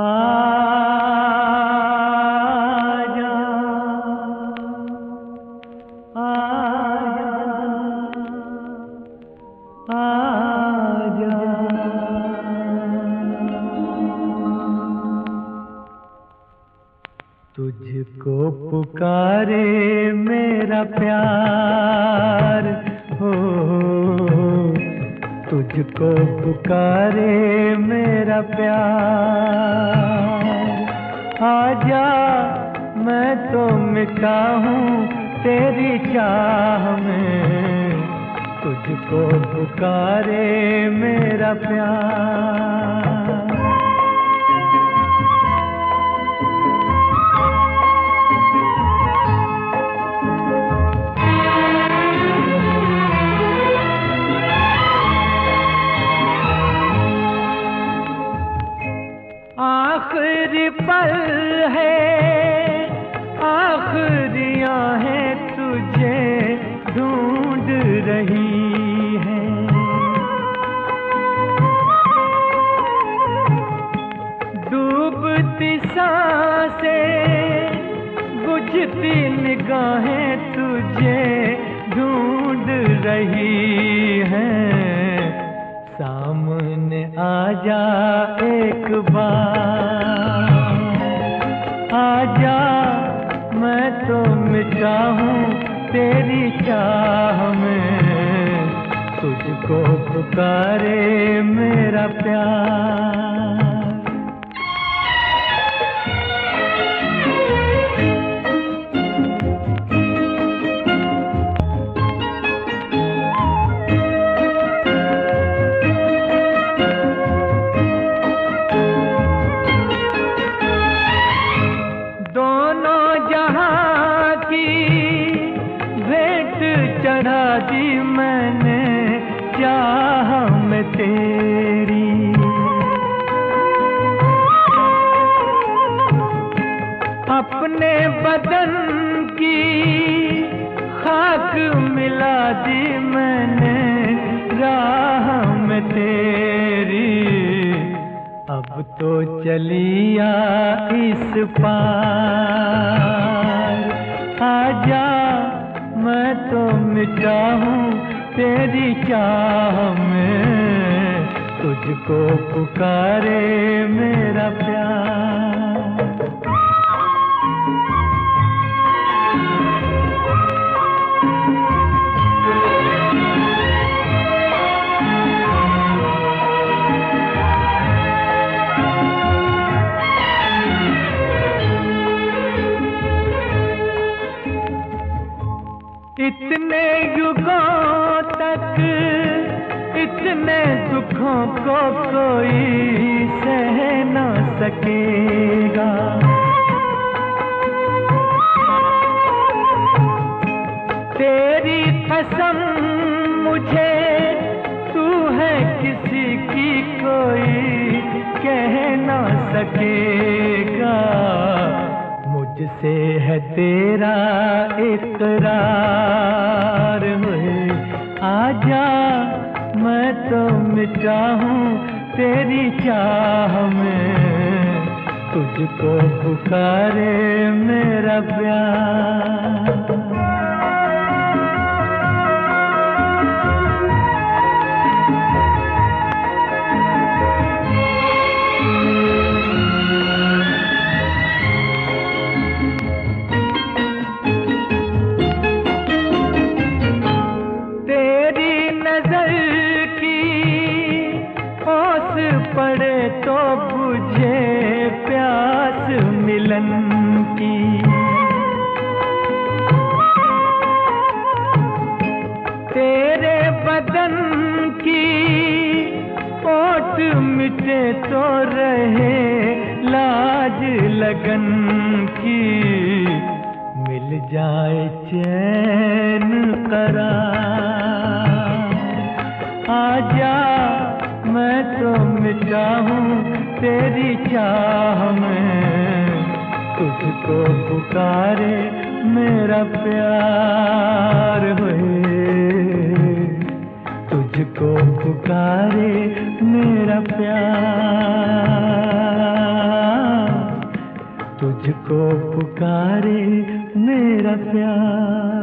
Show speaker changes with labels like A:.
A: आजा आजा आजा। तुझको पुकारे मेरा प्यार हो तुझको पुकारे मेरा प्यार। आजा मैं तो मिटा हूँ तेरी चाह में। तुझको पुकारे मेरा प्यार। आखिरी पल है, आखिरियाँ हैं तुझे ढूंढ रही है। डूबती साँसें, बुझती निगाहें तुझे ढूंढ रही हैं। सामने आ जा एक बार। आजा मैं तो मिटा हूँ तेरी चाह में। तुझको पुकारे मेरा प्यार। की भेंट चढ़ा दी मैंने चाह में तेरी? अपने बदन की खाक मिला दी मैंने, राह में तेरी। अब तो चलिया इस पार। तो मिटा हूँ तेरी चाह में तुझको पुकारे इतने युगों तक, इतने दुखों को कोई सह न सकेगा। तेरी कसम मुझे, तू है किसी की कोई कह न सकेगा मुझसे है तेरा इकरार आजा मैं तो मिटा हूँ तेरी चाह में तुझको पुकारे मेरा प्यार। मिलन की। तेरे बदन की ओट मिटे तो रहे लाज लगन की। मिल जाए चैन करार। आजा मैं तो मिटा हूँ तेरी चाह में। तुझको पुकारे मेरा प्यार हुए। तुझको पुकारे मेरा प्यार। तुझको पुकारे मेरा प्यार।